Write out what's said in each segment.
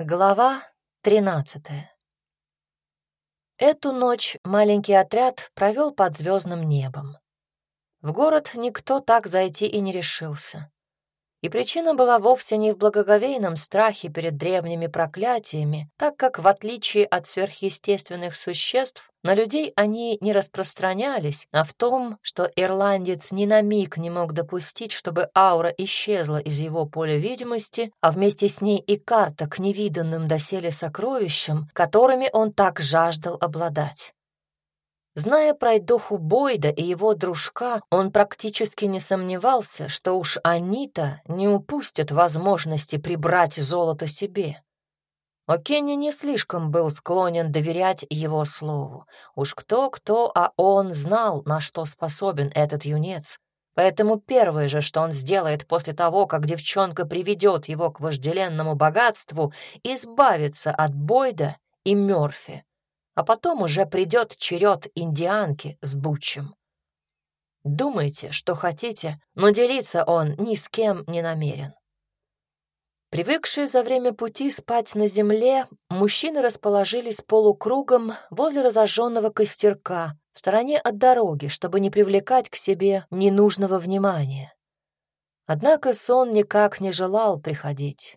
Глава тринадцатая Эту ночь маленький отряд провел под звездным небом. В город никто так зайти и не решился. И причина была вовсе не в благоговейном страхе перед древними проклятиями, так как, в отличие от сверхъестественных существ, на людей они не распространялись, а в том, что ирландец ни на миг не мог допустить, чтобы аура исчезла из его поля видимости, а вместе с ней и карта к невиданным доселе сокровищам, которыми он так жаждал обладать. Зная про Эдоху Бойда и его дружка, он практически не сомневался, что уж они-то не упустят возможности прибрать золото себе. Но Кенни не слишком был склонен доверять его слову. Уж кто-кто, а он знал, на что способен этот юнец. Поэтому первое же, что он сделает после того, как девчонка приведет его к вожделенному богатству, избавиться от Бойда и Мёрфи а потом уже придет черед индианки с Бучем. Думайте, что хотите, но делиться он ни с кем не намерен. Привыкшие за время пути спать на земле, мужчины расположились полукругом возле разожженного костерка, в стороне от дороги, чтобы не привлекать к себе ненужного внимания. Однако сон никак не желал приходить.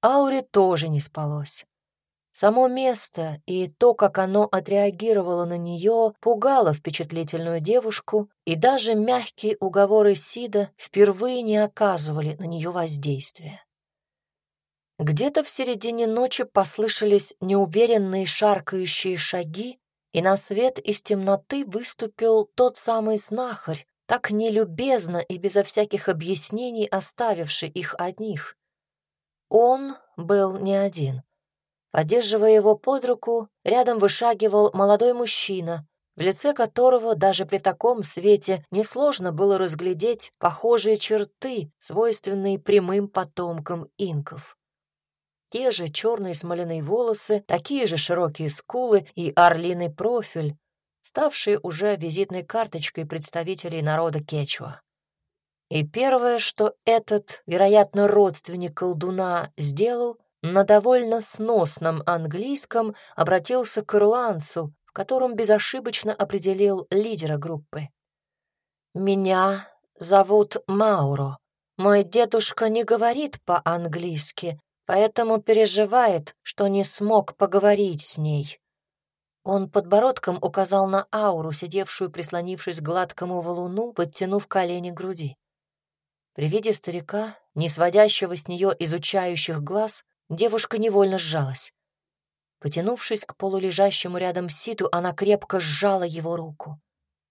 Ауре тоже не спалось. Само место и то, как оно отреагировало на нее, пугало впечатлительную девушку, и даже мягкие уговоры Сида впервые не оказывали на нее воздействия. Где-то в середине ночи послышались неуверенные шаркающие шаги, и на свет из темноты выступил тот самый знахарь, так нелюбезно и безо всяких объяснений оставивший их одних. Он был не один — Поддерживая его под руку, рядом вышагивал молодой мужчина, в лице которого даже при таком свете несложно было разглядеть похожие черты, свойственные прямым потомкам инков. Те же черные смоляные волосы, такие же широкие скулы и орлиный профиль, ставшие уже визитной карточкой представителей народа Кечуа. И первое, что этот, вероятно, родственник колдуна сделал, на довольно сносном английском обратился к ирландцу, в котором безошибочно определил лидера группы. «Меня зовут Мауро. Мой дедушка не говорит по-английски, поэтому переживает, что не смог поговорить с ней». Он подбородком указал на ауру, сидевшую, прислонившись к гладкому валуну, подтянув колени к груди. При виде старика, не сводящего с нее изучающих глаз, Девушка невольно сжалась. Потянувшись к полулежащему рядом ситу, она крепко сжала его руку.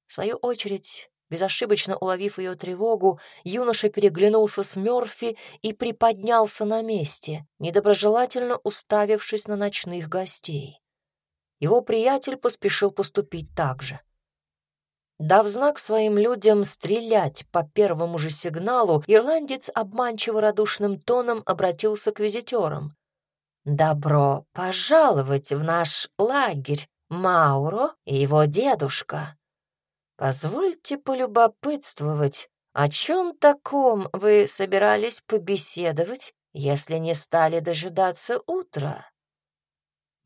В свою очередь, безошибочно уловив ее тревогу, юноша переглянулся с Мёрфи и приподнялся на месте, недоброжелательно уставившись на ночных гостей. Его приятель поспешил поступить так же. Дав знак своим людям стрелять по первому же сигналу, ирландец обманчиво радушным тоном обратился к визитерам. «Добро пожаловать в наш лагерь, Мауро и его дедушка. Позвольте полюбопытствовать, о чем таком вы собирались побеседовать, если не стали дожидаться утра?»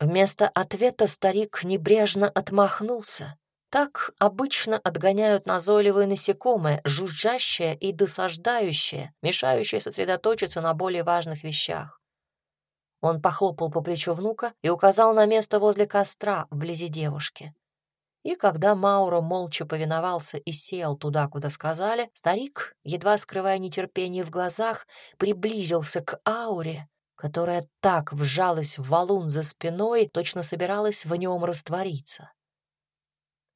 Вместо ответа старик небрежно отмахнулся. Так обычно отгоняют назойливые насекомые, жужжащее и досаждающее, мешающее сосредоточиться на более важных вещах. Он похлопал по плечу внука и указал на место возле костра вблизи девушки. И когда Мауро молча повиновался и сел туда, куда сказали, старик, едва скрывая нетерпение в глазах, приблизился к ауре, которая так вжалась в валун за спиной, точно собиралась в нем раствориться.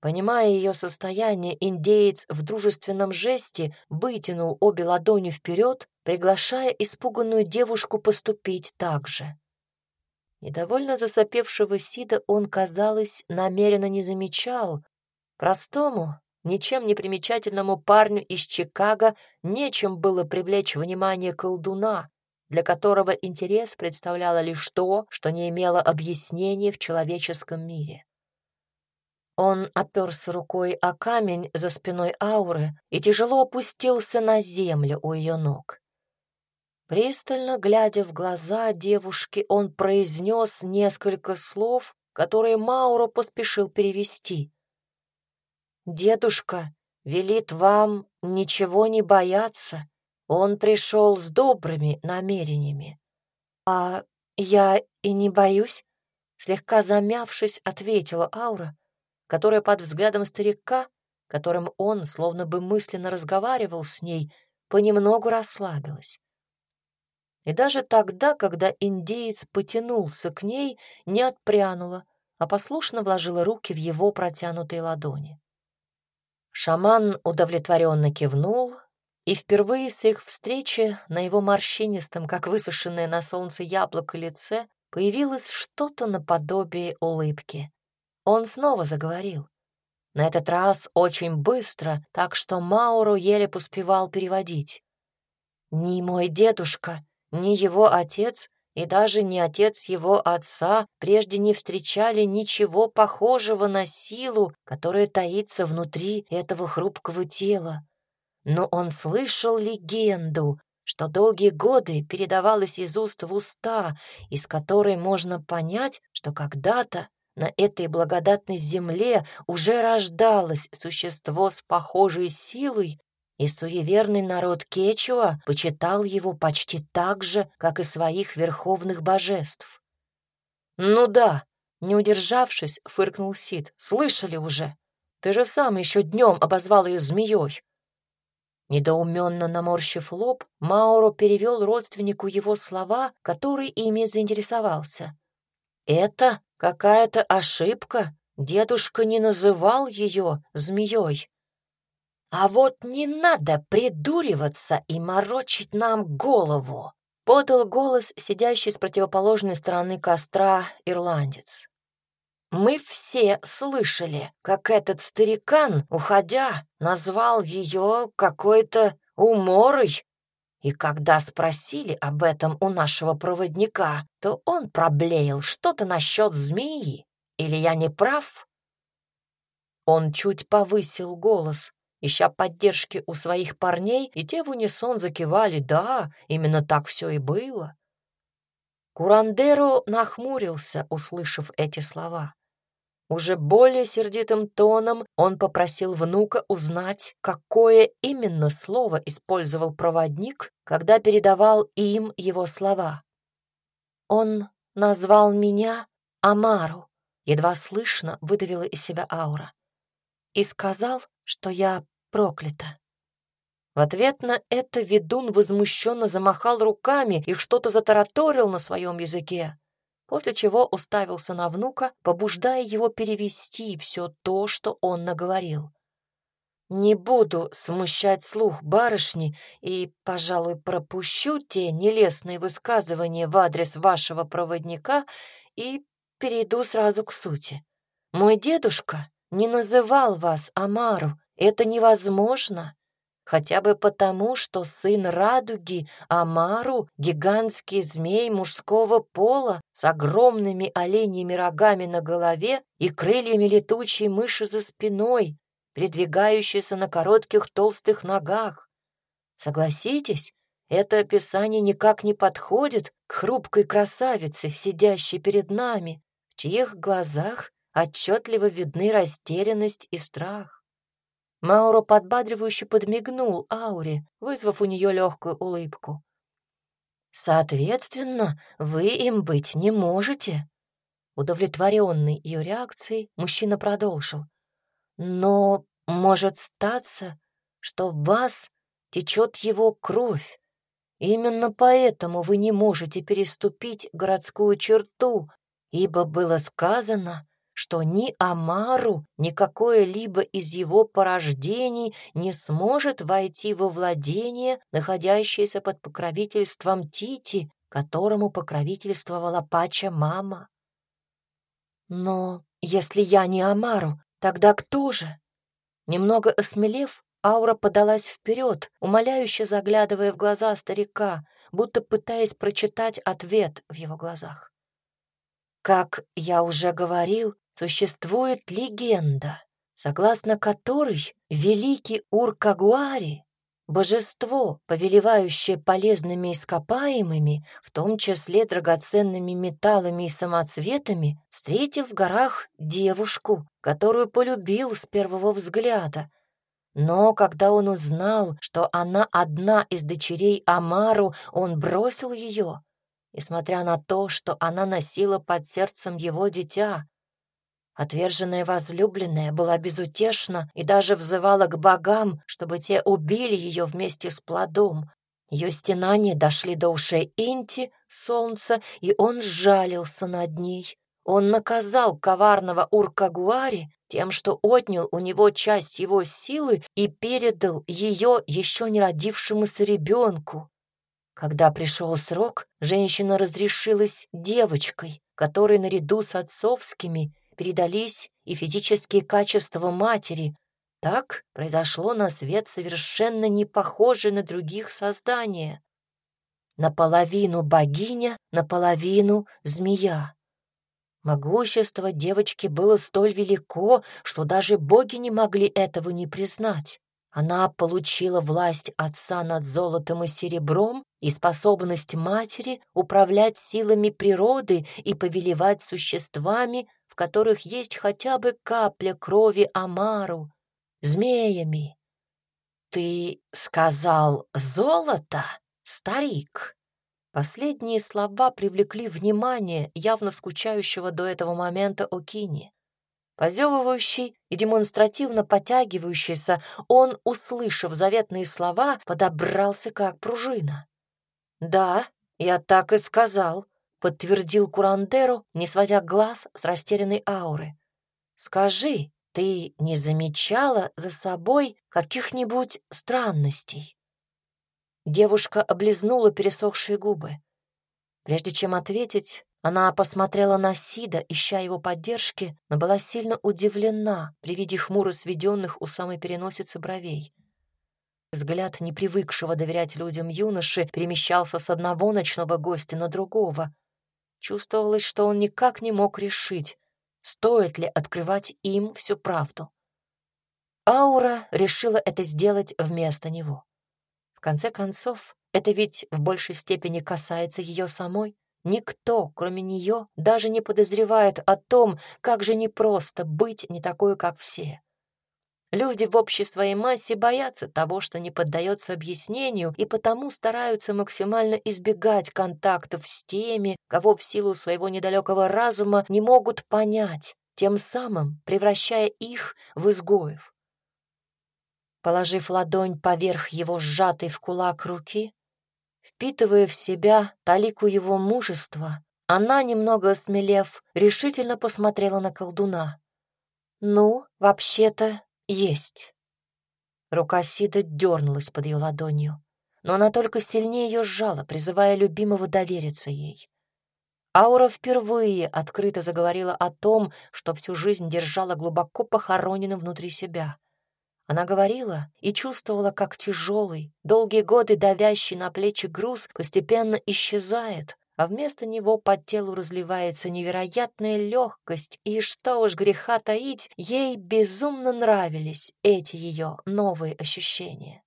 Понимая ее состояние, индеец в дружественном жесте вытянул обе ладони вперед, приглашая испуганную девушку поступить так же. Недовольно засопевшего Сида он, казалось, намеренно не замечал. Простому, ничем не примечательному парню из Чикаго нечем было привлечь внимание колдуна, для которого интерес представляло лишь то, что не имело объяснения в человеческом мире. Он оперся рукой о камень за спиной Ауры и тяжело опустился на землю у ее ног. Пристально глядя в глаза девушки, он произнес несколько слов, которые Мауро поспешил перевести. «Дедушка велит вам ничего не бояться. Он пришел с добрыми намерениями». «А я и не боюсь», — слегка замявшись, ответила Аура, которая под взглядом старика, которым он словно бы мысленно разговаривал с ней, понемногу расслабилась. И даже тогда, когда индеец потянулся к ней, не отпрянула, а послушно вложила руки в его протянутые ладони. Шаман удовлетворенно кивнул, и впервые с их встречи на его морщинистом, как высушенное на солнце яблоко лице, появилось что-то наподобие улыбки. Он снова заговорил. На этот раз очень быстро, так что Мауру еле поспевал переводить. «Ни мой дедушка, ни его отец и даже не отец его отца прежде не встречали ничего похожего на силу, которая таится внутри этого хрупкого тела. Но он слышал легенду, что долгие годы передавалась из уст в уста, из которой можно понять, что когда-то на этой благодатной земле уже рождалось существо с похожей силой, и суеверный народ Кечуа почитал его почти так же, как и своих верховных божеств. «Ну да», — не удержавшись, фыркнул Сид, — «слышали уже? Ты же сам еще днем обозвал ее змеей». Недоуменно наморщив лоб, Мауро перевел родственнику его слова, который ими заинтересовался. «Это какая-то ошибка. Дедушка не называл ее змеей». «А вот не надо придуриваться и морочить нам голову», — подал голос сидящий с противоположной стороны костра ирландец. «Мы все слышали, как этот старикан, уходя, назвал ее какой-то уморой. И когда спросили об этом у нашего проводника, то он проблеял что-то насчет змеи. Или я не прав?» Он чуть повысил голос, ища поддержки у своих парней, и те в унисон закивали «да, именно так все и было». Курандеро нахмурился, услышав эти слова. Уже более сердитым тоном он попросил внука узнать, какое именно слово использовал проводник, когда передавал им его слова. «Он назвал меня Амару», — едва слышно выдавила из себя аура, «и сказал, что я проклято. В ответ на это ведун возмущенно замахал руками и что-то затараторил на своем языке, после чего уставился на внука, побуждая его перевести все то, что он наговорил. «Не буду смущать слух барышни и, пожалуй, пропущу те нелестные высказывания в адрес вашего проводника и перейду сразу к сути. Мой дедушка не называл вас Амару, это невозможно, хотя бы потому, что сын радуги, Амару, гигантский змей мужского пола с огромными оленьими рогами на голове и крыльями летучей мыши за спиной, передвигающийся на коротких толстых ногах. Согласитесь, это описание никак не подходит к хрупкой красавице, сидящей перед нами, в чьих глазах отчетливо видны растерянность и страх. Мауро подбадривающе подмигнул Ауре, вызвав у нее легкую улыбку. «Соответственно, вы им быть не можете». Удовлетворенный ее реакцией, мужчина продолжил. «Но может статься, что в вас течет его кровь. Именно поэтому вы не можете переступить городскую черту, ибо было сказано, что ни Амару, ни какое-либо из его порождений не сможет войти во владение, находящееся под покровительством Тити, которому покровительствовала Пача-мама. Но если я не Амару, тогда кто же? Немного осмелев, Аура подалась вперед, умоляюще заглядывая в глаза старика, будто пытаясь прочитать ответ в его глазах. Как я уже говорил, Существует легенда, согласно которой великий Уркагуари Божество, повелевающее полезными ископаемыми, в том числе драгоценными металлами и самоцветами, встретил в горах девушку, которую полюбил с первого взгляда. Но когда он узнал, что она одна из дочерей Амару, он бросил ее, несмотря на то, что она носила под сердцем его дитя. Отверженная возлюбленная была безутешна и даже взывала к богам, чтобы те убили ее вместе с плодом. Ее стенания дошли до ушей Инти, солнца, и он сжалился над ней. Он наказал коварного Уркагуари тем, что отнял у него часть его силы и передал ее еще не родившемуся ребенку. Когда пришел срок, женщина разрешилась девочкой, которой наряду с отцовскими передались и физические качества матери. Так произошло на свет совершенно не похожее на других создание. Наполовину богиня, наполовину змея. Могущество девочки было столь велико, что даже боги не могли этого не признать. Она получила власть отца над золотом и серебром и способность матери управлять силами природы и повелевать существами, в которых есть хотя бы капля крови Амару, змеями. «Ты сказал золото, старик?» Последние слова привлекли внимание явно скучающего до этого момента Окини. Позевывающий и демонстративно потягивающийся, он, услышав заветные слова, подобрался как пружина. «Да, я так и сказал», подтвердил Курандеру, не сводя глаз с растерянной ауры. «Скажи, ты не замечала за собой каких-нибудь странностей?» Девушка облизнула пересохшие губы. Прежде чем ответить, она посмотрела на Сида, ища его поддержки, но была сильно удивлена при виде хмуро сведенных у самой переносицы бровей. Взгляд непривыкшего доверять людям юноши перемещался с одного ночного гостя на другого, Чувствовалось, что он никак не мог решить, стоит ли открывать им всю правду. Аура решила это сделать вместо него. В конце концов, это ведь в большей степени касается ее самой. Никто, кроме нее, даже не подозревает о том, как же непросто быть не такой, как все. Люди в общей своей массе боятся того, что не поддается объяснению, и потому стараются максимально избегать контактов с теми, кого в силу своего недалекого разума не могут понять, тем самым превращая их в изгоев. Положив ладонь поверх его сжатой в кулак руки, впитывая в себя талику его мужества, она, немного осмелев, решительно посмотрела на колдуна. «Ну, вообще-то, есть. Рука Сида дернулась под ее ладонью, но она только сильнее ее сжала, призывая любимого довериться ей. Аура впервые открыто заговорила о том, что всю жизнь держала глубоко похороненным внутри себя. Она говорила и чувствовала, как тяжелый, долгие годы давящий на плечи груз постепенно исчезает, а вместо него по телу разливается невероятная легкость, и что уж греха таить, ей безумно нравились эти ее новые ощущения.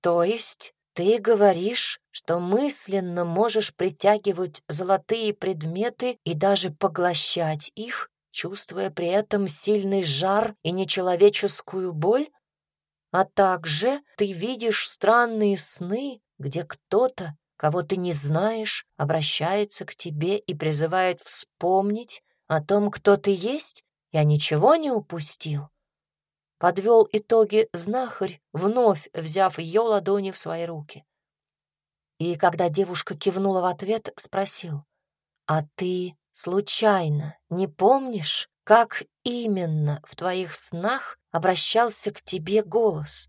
То есть ты говоришь, что мысленно можешь притягивать золотые предметы и даже поглощать их, чувствуя при этом сильный жар и нечеловеческую боль? А также ты видишь странные сны, где кто-то кого ты не знаешь, обращается к тебе и призывает вспомнить о том, кто ты есть? Я ничего не упустил. Подвел итоги знахарь, вновь взяв ее ладони в свои руки. И когда девушка кивнула в ответ, спросил, «А ты случайно не помнишь, как именно в твоих снах обращался к тебе голос?»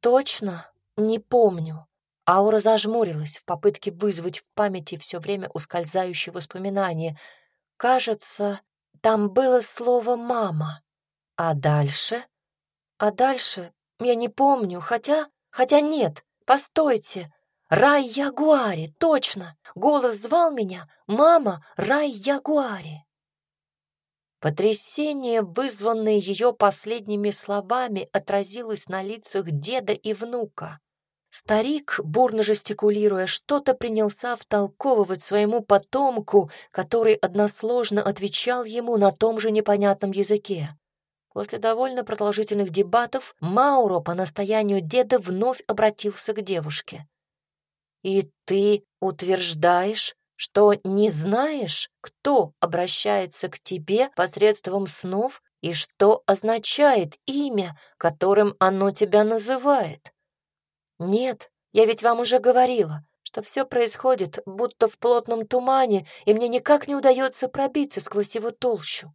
«Точно не помню», Аура зажмурилась в попытке вызвать в памяти все время ускользающие воспоминания. Кажется, там было слово «мама». А дальше? А дальше я не помню, хотя... Хотя нет, постойте. Рай Ягуари, точно. Голос звал меня «Мама, рай Ягуари». Потрясение, вызванное ее последними словами, отразилось на лицах деда и внука. Старик, бурно жестикулируя, что-то принялся втолковывать своему потомку, который односложно отвечал ему на том же непонятном языке. После довольно продолжительных дебатов Мауро по настоянию деда вновь обратился к девушке. «И ты утверждаешь, что не знаешь, кто обращается к тебе посредством снов и что означает имя, которым оно тебя называет?» «Нет, я ведь вам уже говорила, что все происходит будто в плотном тумане, и мне никак не удается пробиться сквозь его толщу».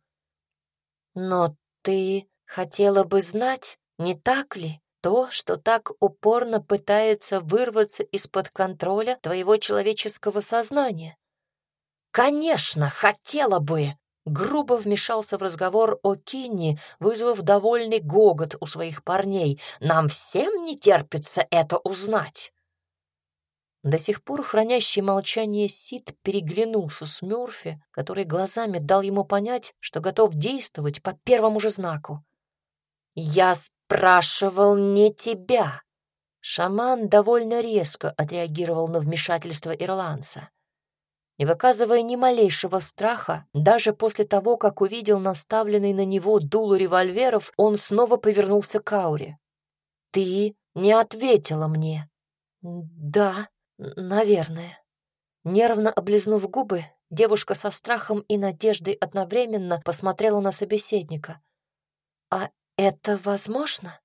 «Но ты хотела бы знать, не так ли, то, что так упорно пытается вырваться из-под контроля твоего человеческого сознания?» «Конечно, хотела бы!» Грубо вмешался в разговор о Кинни, вызвав довольный гогот у своих парней. «Нам всем не терпится это узнать!» До сих пор хранящий молчание Сид переглянулся с Мёрфи, который глазами дал ему понять, что готов действовать по первому же знаку. «Я спрашивал не тебя!» Шаман довольно резко отреагировал на вмешательство ирландца не выказывая ни малейшего страха, даже после того, как увидел наставленный на него дуло револьверов, он снова повернулся к Ауре. «Ты не ответила мне». «Да, наверное». Нервно облизнув губы, девушка со страхом и надеждой одновременно посмотрела на собеседника. «А это возможно?»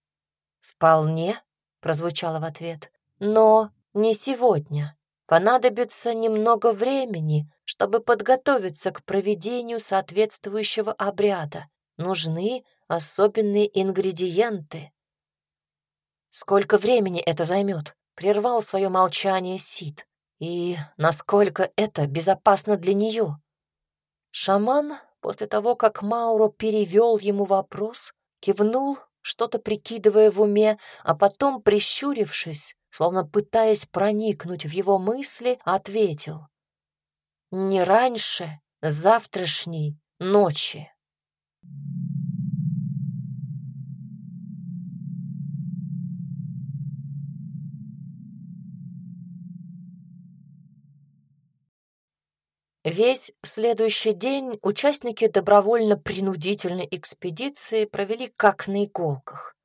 «Вполне», — прозвучало в ответ, — «но не сегодня». Понадобится немного времени, чтобы подготовиться к проведению соответствующего обряда. Нужны особенные ингредиенты. Сколько времени это займет? Прервал свое молчание Сид. И насколько это безопасно для нее? Шаман, после того, как Мауро перевел ему вопрос, кивнул, что-то прикидывая в уме, а потом, прищурившись, словно пытаясь проникнуть в его мысли, ответил. «Не раньше завтрашней ночи». Весь следующий день участники добровольно-принудительной экспедиции провели как на иголках.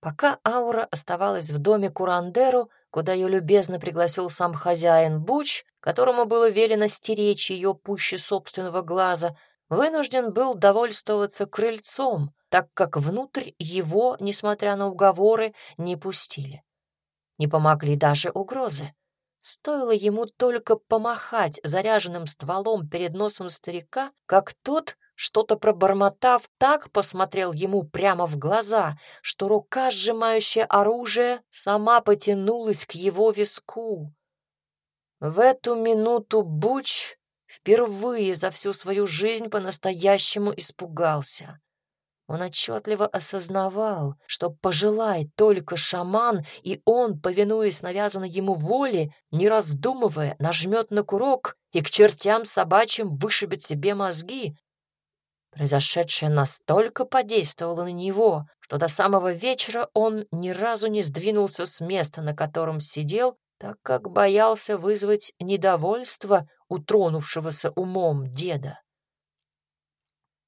Пока Аура оставалась в доме Курандеру, куда ее любезно пригласил сам хозяин Буч, которому было велено стеречь ее пуще собственного глаза, вынужден был довольствоваться крыльцом, так как внутрь его, несмотря на уговоры, не пустили. Не помогли даже угрозы. Стоило ему только помахать заряженным стволом перед носом старика, как тот что-то пробормотав, так посмотрел ему прямо в глаза, что рука, сжимающая оружие, сама потянулась к его виску. В эту минуту Буч впервые за всю свою жизнь по-настоящему испугался. Он отчетливо осознавал, что пожелает только шаман, и он, повинуясь навязанной ему воле, не раздумывая, нажмет на курок и к чертям собачьим вышибет себе мозги, Произошедшее настолько подействовало на него, что до самого вечера он ни разу не сдвинулся с места, на котором сидел, так как боялся вызвать недовольство утронувшегося умом деда.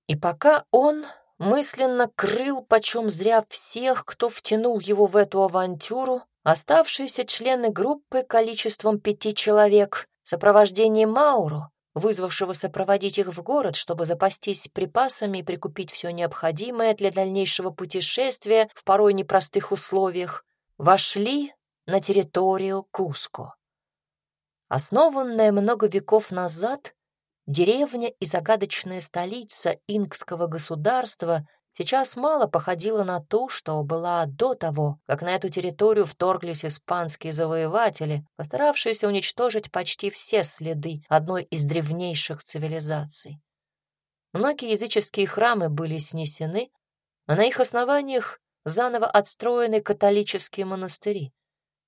И пока он мысленно крыл почем зря всех, кто втянул его в эту авантюру, оставшиеся члены группы количеством пяти человек в сопровождении Мауру вызвавшего сопроводить их в город, чтобы запастись припасами и прикупить все необходимое для дальнейшего путешествия в порой непростых условиях, вошли на территорию Куско. Основанная много веков назад, деревня и загадочная столица инкского государства — сейчас мало походила на ту, что была до того, как на эту территорию вторглись испанские завоеватели, постаравшиеся уничтожить почти все следы одной из древнейших цивилизаций. Многие языческие храмы были снесены, а на их основаниях заново отстроены католические монастыри.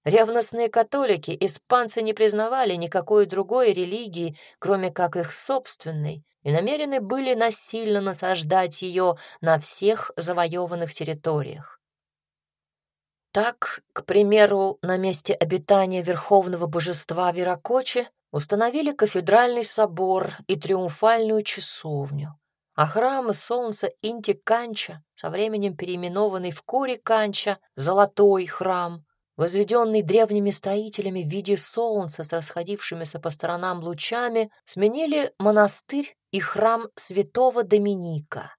Ревностные католики испанцы не признавали никакой другой религии, кроме как их собственной, и намерены были насильно насаждать ее на всех завоеванных территориях. Так, к примеру, на месте обитания верховного божества Веракочи установили кафедральный собор и триумфальную часовню, а храм солнца Инти-Канча, со временем переименованный в Кори-Канча, Золотой храм, возведенный древними строителями в виде солнца с расходившимися по сторонам лучами, сменили монастырь и храм святого Доминика.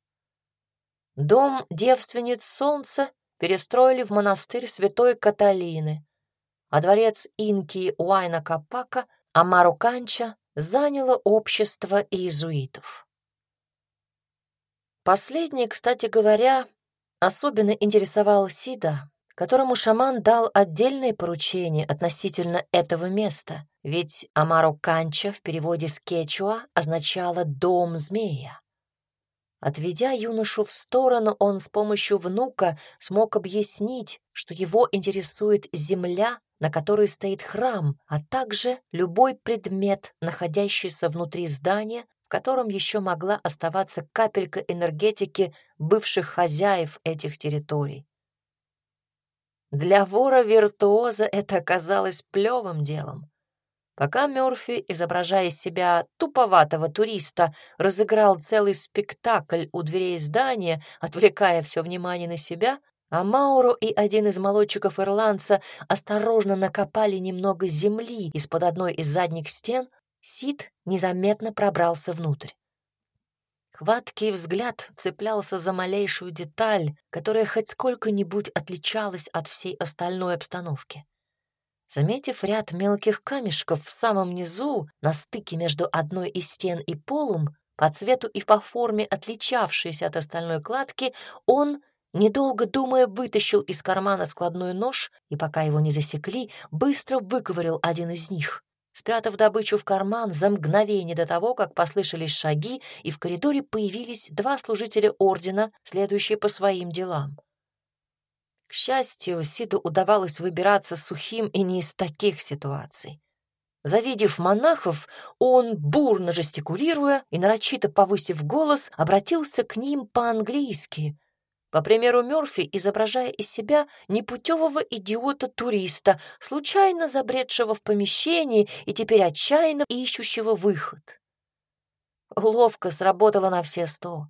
Дом девственниц солнца перестроили в монастырь святой Каталины, а дворец инки Уайна Капака Амару Канча заняло общество иезуитов. Последний, кстати говоря, особенно интересовал Сида, которому шаман дал отдельное поручение относительно этого места, ведь Амару Канча в переводе с кечуа означало «дом змея». Отведя юношу в сторону, он с помощью внука смог объяснить, что его интересует земля, на которой стоит храм, а также любой предмет, находящийся внутри здания, в котором еще могла оставаться капелька энергетики бывших хозяев этих территорий. Для вора-виртуоза это оказалось плевым делом. Пока Мёрфи, изображая из себя туповатого туриста, разыграл целый спектакль у дверей здания, отвлекая все внимание на себя, а Мауро и один из молодчиков-ирландца осторожно накопали немного земли из-под одной из задних стен, Сид незаметно пробрался внутрь. Хваткий взгляд цеплялся за малейшую деталь, которая хоть сколько-нибудь отличалась от всей остальной обстановки. Заметив ряд мелких камешков в самом низу, на стыке между одной из стен и полом, по цвету и по форме отличавшиеся от остальной кладки, он, недолго думая, вытащил из кармана складной нож и, пока его не засекли, быстро выковырял один из них спрятав добычу в карман за мгновение до того, как послышались шаги, и в коридоре появились два служителя ордена, следующие по своим делам. К счастью, Сиду удавалось выбираться сухим и не из таких ситуаций. Завидев монахов, он, бурно жестикулируя и нарочито повысив голос, обратился к ним по-английски, по примеру Мёрфи, изображая из себя непутевого идиота-туриста, случайно забредшего в помещение и теперь отчаянно ищущего выход. Ловко сработало на все сто.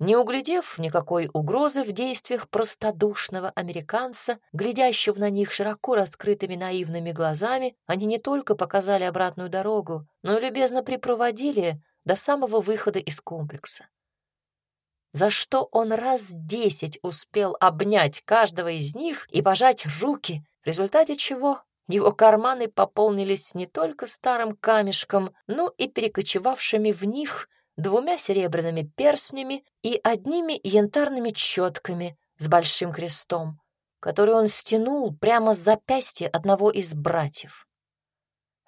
Не углядев никакой угрозы в действиях простодушного американца, глядящего на них широко раскрытыми наивными глазами, они не только показали обратную дорогу, но и любезно припроводили до самого выхода из комплекса за что он раз десять успел обнять каждого из них и пожать руки, в результате чего его карманы пополнились не только старым камешком, но и перекочевавшими в них двумя серебряными перстнями и одними янтарными четками с большим крестом, который он стянул прямо с запястья одного из братьев.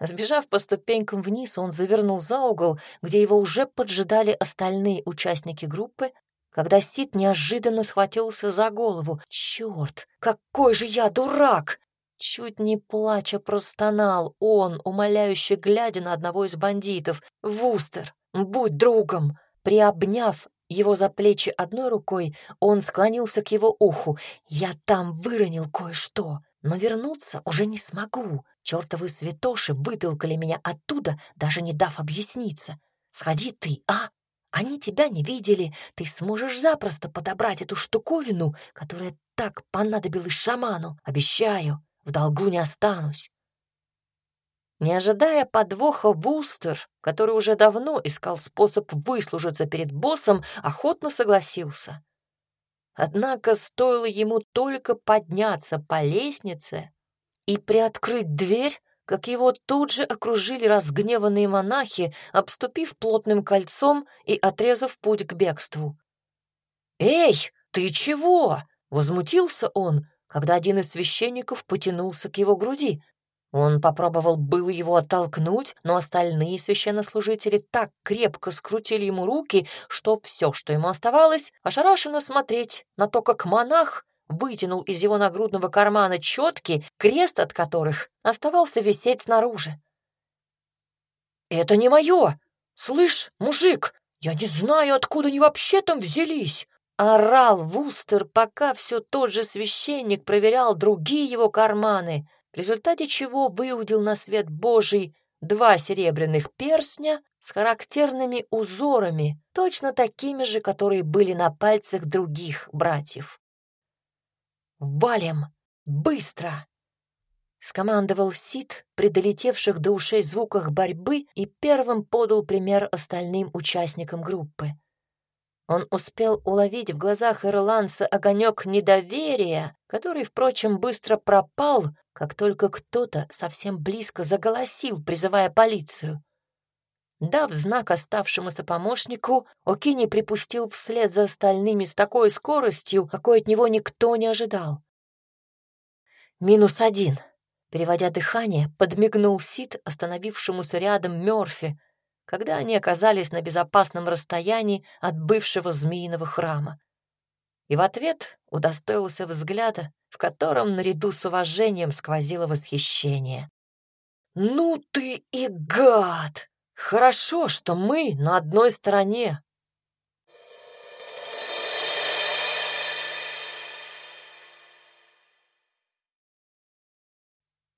Сбежав по ступенькам вниз, он завернул за угол, где его уже поджидали остальные участники группы, когда Сид неожиданно схватился за голову. «Черт, какой же я дурак!» Чуть не плача простонал он, умоляюще глядя на одного из бандитов. «Вустер, будь другом!» Приобняв его за плечи одной рукой, он склонился к его уху. «Я там выронил кое-что, но вернуться уже не смогу. Чертовы святоши вытолкали меня оттуда, даже не дав объясниться. Сходи ты, а? Они тебя не видели, ты сможешь запросто подобрать эту штуковину, которая так понадобилась шаману. Обещаю, в долгу не останусь. Не ожидая подвоха, Вустер, который уже давно искал способ выслужиться перед боссом, охотно согласился. Однако стоило ему только подняться по лестнице и приоткрыть дверь, как его тут же окружили разгневанные монахи, обступив плотным кольцом и отрезав путь к бегству. «Эй, ты чего?» — возмутился он, когда один из священников потянулся к его груди. Он попробовал было его оттолкнуть, но остальные священнослужители так крепко скрутили ему руки, что все, что ему оставалось, ошарашенно смотреть на то, как монах вытянул из его нагрудного кармана четки, крест от которых оставался висеть снаружи. «Это не мое! Слышь, мужик, я не знаю, откуда они вообще там взялись!» Орал Вустер, пока все тот же священник проверял другие его карманы, в результате чего выудил на свет Божий два серебряных перстня с характерными узорами, точно такими же, которые были на пальцах других братьев. «Валим! Быстро!» — скомандовал Сид при долетевших до ушей звуках борьбы и первым подал пример остальным участникам группы. Он успел уловить в глазах ирландца огонек недоверия, который, впрочем, быстро пропал, как только кто-то совсем близко заголосил, призывая полицию. Дав знак оставшемуся помощнику, Окини припустил вслед за остальными с такой скоростью, какой от него никто не ожидал. «Минус один», — переводя дыхание, подмигнул Сид остановившемуся рядом Мёрфи, когда они оказались на безопасном расстоянии от бывшего змеиного храма. И в ответ удостоился взгляда, в котором наряду с уважением сквозило восхищение. «Ну ты и гад!» Хорошо, что мы на одной стороне.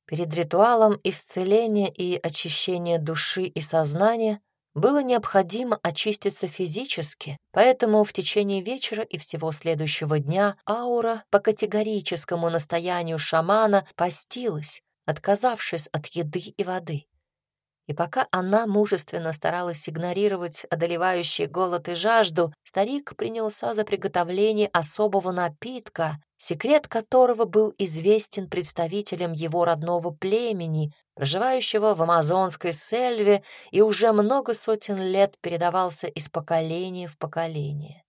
Перед ритуалом исцеления и очищения души и сознания было необходимо очиститься физически, поэтому в течение вечера и всего следующего дня аура по категорическому настоянию шамана постилась, отказавшись от еды и воды. И пока она мужественно старалась игнорировать одолевающий голод и жажду, старик принялся за приготовление особого напитка, секрет которого был известен представителям его родного племени, проживающего в амазонской сельве и уже много сотен лет передавался из поколения в поколение.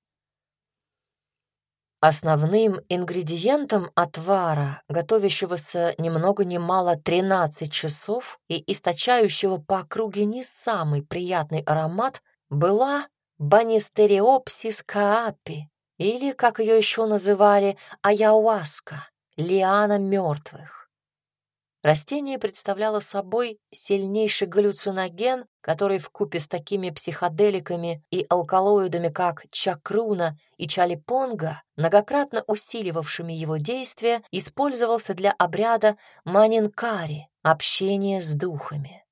Основным ингредиентом отвара, готовящегося ни много ни мало 13 часов и источающего по округе не самый приятный аромат, была банистериопсис каапи, или, как ее еще называли, аяуаска, лиана мертвых. Растение представляло собой сильнейший галлюциноген, который в купе с такими психоделиками и алкалоидами, как чакруна и чалипонга, многократно усиливавшими его действие, использовался для обряда манинкари — общения с духами.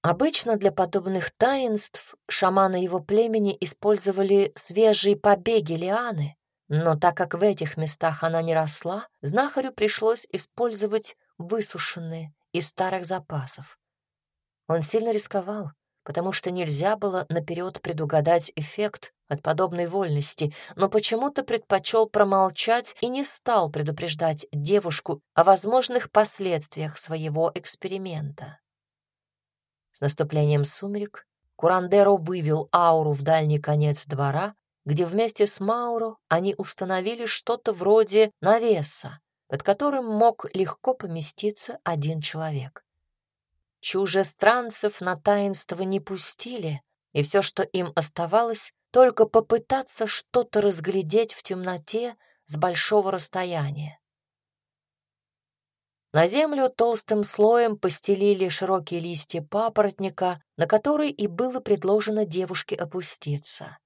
Обычно для подобных таинств шаманы его племени использовали свежие побеги лианы, но так как в этих местах она не росла, знахарю пришлось использовать высушенные из старых запасов. Он сильно рисковал, потому что нельзя было наперед предугадать эффект от подобной вольности, но почему-то предпочел промолчать и не стал предупреждать девушку о возможных последствиях своего эксперимента. С наступлением сумерек Курандеро вывел ауру в дальний конец двора где вместе с Мауро они установили что-то вроде навеса, под которым мог легко поместиться один человек. Чужестранцев на таинство не пустили, и все, что им оставалось, только попытаться что-то разглядеть в темноте с большого расстояния. На землю толстым слоем постелили широкие листья папоротника, на который и было предложено девушке опуститься.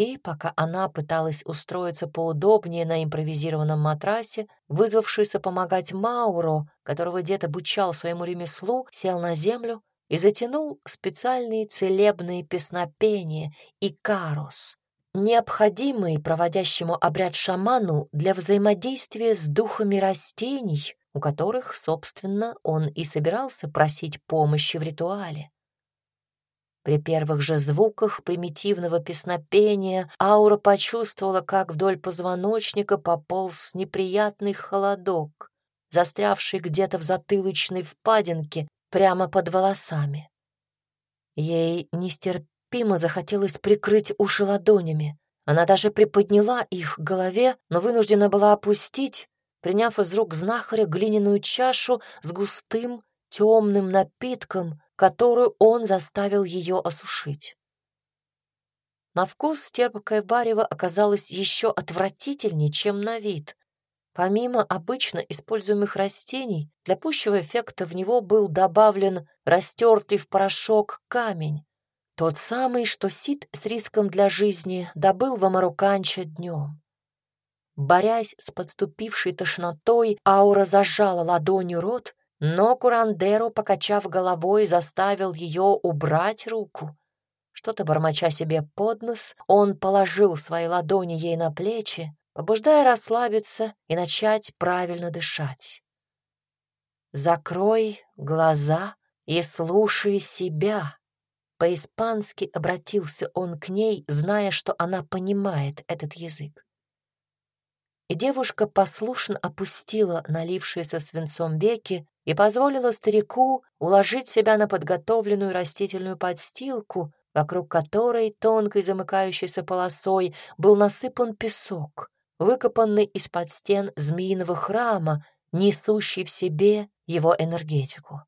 И пока она пыталась устроиться поудобнее на импровизированном матрасе, вызвавшийся помогать Мауро, которого дед обучал своему ремеслу, сел на землю и затянул специальные целебные песнопения и карус, необходимые проводящему обряд шаману для взаимодействия с духами растений, у которых, собственно, он и собирался просить помощи в ритуале. При первых же звуках примитивного песнопения Аура почувствовала, как вдоль позвоночника пополз неприятный холодок, застрявший где-то в затылочной впадинке прямо под волосами. Ей нестерпимо захотелось прикрыть уши ладонями. Она даже приподняла их к голове, но вынуждена была опустить, приняв из рук знахаря глиняную чашу с густым темным напитком, которую он заставил ее осушить. На вкус терпкое варево оказалось еще отвратительнее, чем на вид. Помимо обычно используемых растений, для пущего эффекта в него был добавлен растертый в порошок камень, тот самый, что Сид с риском для жизни добыл в Амаруканче днем. Борясь с подступившей тошнотой, Аура зажала ладонью рот, но Курандеру, покачав головой, заставил ее убрать руку. Что-то бормоча себе под нос, он положил свои ладони ей на плечи, побуждая расслабиться и начать правильно дышать. «Закрой глаза и слушай себя», по-испански обратился он к ней, зная, что она понимает этот язык. И девушка послушно опустила налившиеся свинцом веки и позволила старику уложить себя на подготовленную растительную подстилку, вокруг которой тонкой замыкающейся полосой был насыпан песок, выкопанный из-под стен змеиного храма, несущий в себе его энергетику.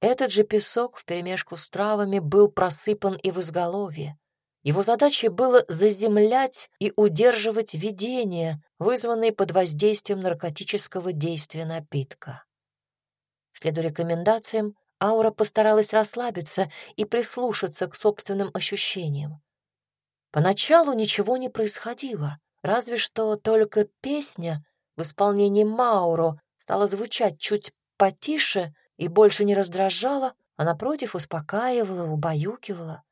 Этот же песок вперемешку с травами был просыпан и в изголовье. Его задачей было заземлять и удерживать видения, вызванные под воздействием наркотического действия напитка. Следуя рекомендациям, Аура постаралась расслабиться и прислушаться к собственным ощущениям. Поначалу ничего не происходило, разве что только песня в исполнении Мауро стала звучать чуть потише, и больше не раздражала, а напротив успокаивала, убаюкивала.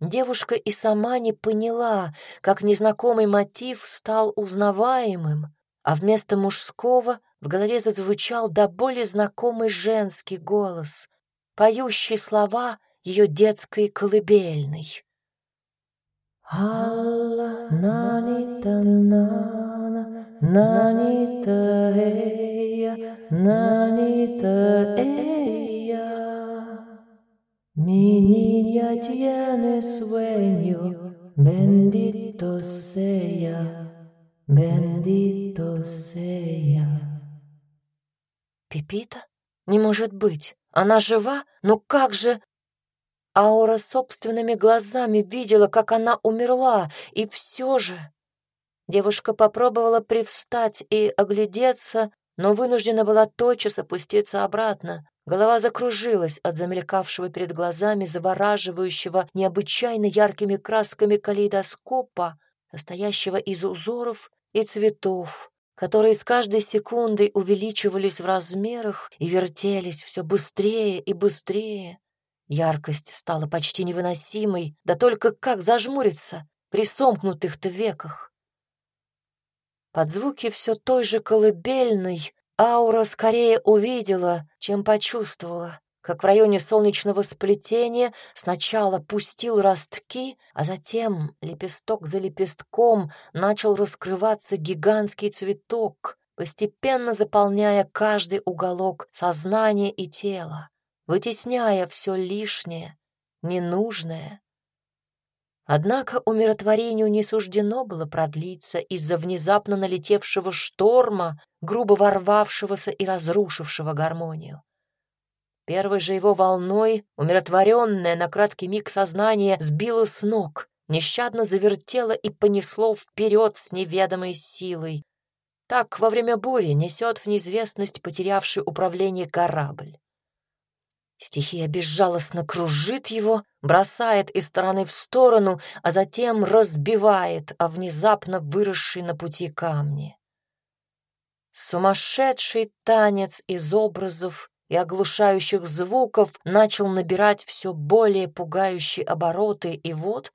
Девушка и сама не поняла, как незнакомый мотив стал узнаваемым, а вместо мужского в голове зазвучал до боли знакомый женский голос, поющий слова ее детской колыбельной. Алла нанита нана, нанита эя, ella. Mi niña tiene sueño, bendito sea, bendito sea. Пипита? Не может быть. Она жива? Но как же... Аура собственными глазами видела, как она умерла, и все же... Девушка попробовала привстать и оглядеться, но вынуждена была тотчас опуститься обратно. Голова закружилась от замелькавшего перед глазами завораживающего необычайно яркими красками калейдоскопа, состоящего из узоров и цветов, которые с каждой секундой увеличивались в размерах и вертелись все быстрее и быстрее. Яркость стала почти невыносимой, да только как зажмуриться при сомкнутых-то веках. Под звуки все той же колыбельной Аура скорее увидела, чем почувствовала, как в районе солнечного сплетения сначала пустил ростки, а затем лепесток за лепестком начал раскрываться гигантский цветок, постепенно заполняя каждый уголок сознания и тела, вытесняя все лишнее, ненужное, Однако умиротворению не суждено было продлиться из-за внезапно налетевшего шторма, грубо ворвавшегося и разрушившего гармонию. Первой же его волной, умиротворенное на краткий миг сознание, сбило с ног, нещадно завертело и понесло вперед с неведомой силой. Так во время бури несет в неизвестность потерявший управление корабль. Стихия безжалостно кружит его, бросает из стороны в сторону, а затем разбивает о внезапно выросшие на пути камни. Сумасшедший танец из образов и оглушающих звуков начал набирать все более пугающие обороты, и вот,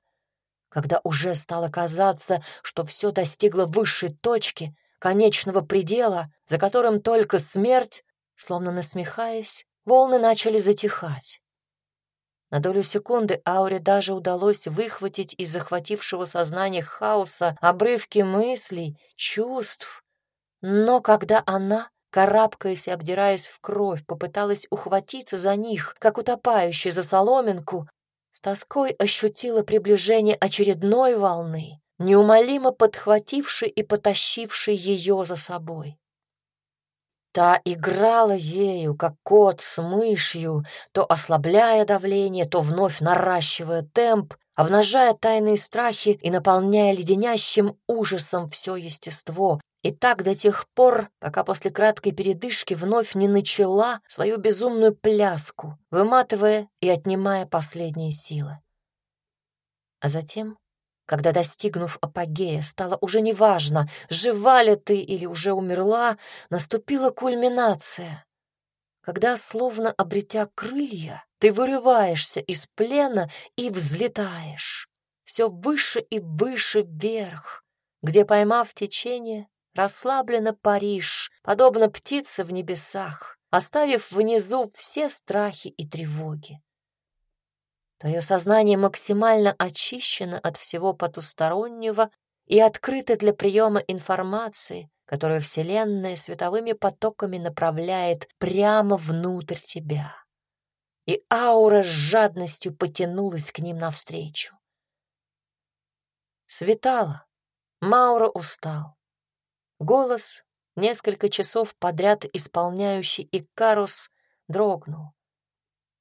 когда уже стало казаться, что все достигло высшей точки, конечного предела, за которым только смерть, словно насмехаясь, волны начали затихать. На долю секунды Ауре даже удалось выхватить из захватившего сознание хаоса обрывки мыслей, чувств. Но когда она, карабкаясь и обдираясь в кровь, попыталась ухватиться за них, как утопающая за соломинку, с тоской ощутила приближение очередной волны, неумолимо подхватившей и потащившей ее за собой. Та играла ею, как кот с мышью, то ослабляя давление, то вновь наращивая темп, обнажая тайные страхи и наполняя леденящим ужасом все естество, и так до тех пор, пока после краткой передышки вновь не начала свою безумную пляску, выматывая и отнимая последние силы. А затем, когда, достигнув апогея, стало уже неважно, жива ли ты или уже умерла, наступила кульминация, когда, словно обретя крылья, ты вырываешься из плена и взлетаешь все выше и выше вверх, где, поймав течение, расслабленно паришь, подобно птице в небесах, оставив внизу все страхи и тревоги. Твое сознание максимально очищено от всего потустороннего и открыто для приема информации, которую Вселенная световыми потоками направляет прямо внутрь тебя. И аура с жадностью потянулась к ним навстречу. Светало. Маура устал. Голос, несколько часов подряд исполняющий Икарус, дрогнул.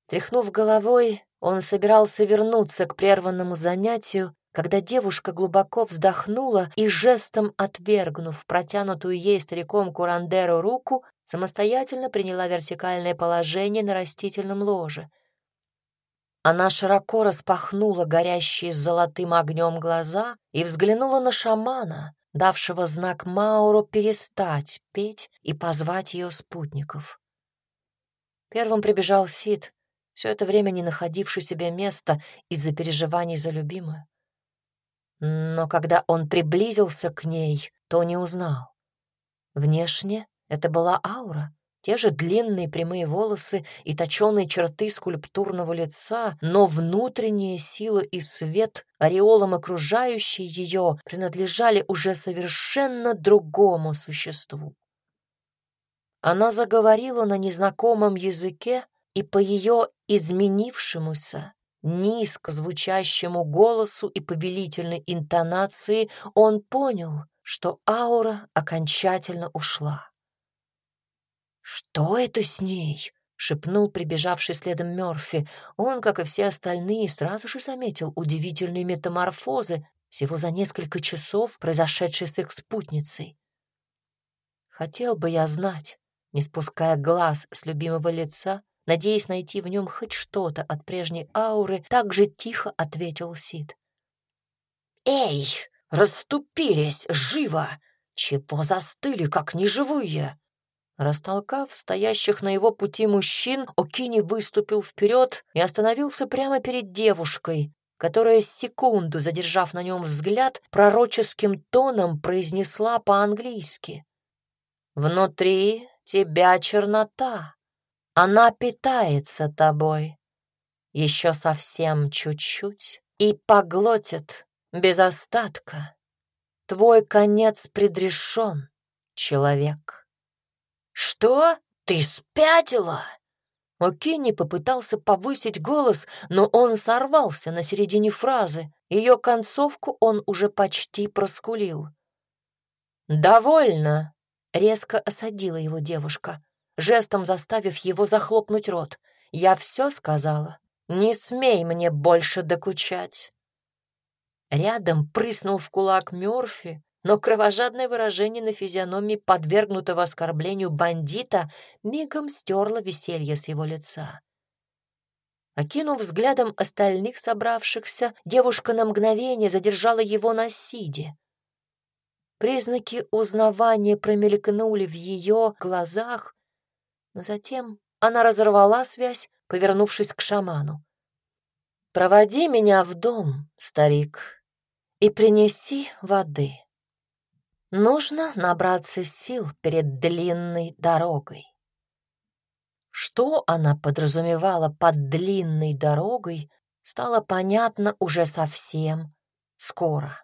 Тряхнув головой, он собирался вернуться к прерванному занятию, когда девушка глубоко вздохнула и жестом отвергнув протянутую ей стариком Курандеру руку, самостоятельно приняла вертикальное положение на растительном ложе. Она широко распахнула горящие золотым огнем глаза и взглянула на шамана, давшего знак Мауру перестать петь и позвать ее спутников. Первым прибежал Сид, все это время не находивший себе места из-за переживаний за любимую. Но когда он приблизился к ней, то не узнал. Внешне это была аура, те же длинные прямые волосы и точеные черты скульптурного лица, но внутренняя сила и свет, ореолом окружающий ее, принадлежали уже совершенно другому существу. Она заговорила на незнакомом языке, и по ее изменившемуся, низко звучащему голосу и повелительной интонации он понял, что аура окончательно ушла. «Что это с ней?» — шепнул прибежавший следом Мёрфи. Он, как и все остальные, сразу же заметил удивительные метаморфозы всего за несколько часов, произошедшие с их спутницей. Хотел бы я знать, не спуская глаз с любимого лица, надеясь найти в нем хоть что-то от прежней ауры, так же тихо ответил Сид. «Эй, расступились, живо! Чего застыли, как неживые?» Растолкав стоящих на его пути мужчин, Окини выступил вперед и остановился прямо перед девушкой, которая секунду, задержав на нем взгляд, пророческим тоном произнесла по-английски. «Внутри тебя чернота, она питается тобой. Еще совсем чуть-чуть и поглотит без остатка. Твой конец предрешен, человек». «Что? Ты спятила?» Окини попытался повысить голос, но он сорвался на середине фразы. Ее концовку он уже почти проскулил. «Довольно!» — резко осадила его девушка, жестом заставив его захлопнуть рот. «Я все сказала. Не смей мне больше докучать!» Рядом прыснул в кулак Мёрфи, но кровожадное выражение на физиономии подвергнутого оскорблению бандита мигом стерло веселье с его лица. Окинув взглядом остальных собравшихся, девушка на мгновение задержала его на сиде. Признаки узнавания промелькнули в ее глазах, но затем она разорвала связь, повернувшись к шаману. «Проводи меня в дом, старик, и принеси воды». Нужно набраться сил перед длинной дорогой. Что она подразумевала под длинной дорогой, стало понятно уже совсем скоро.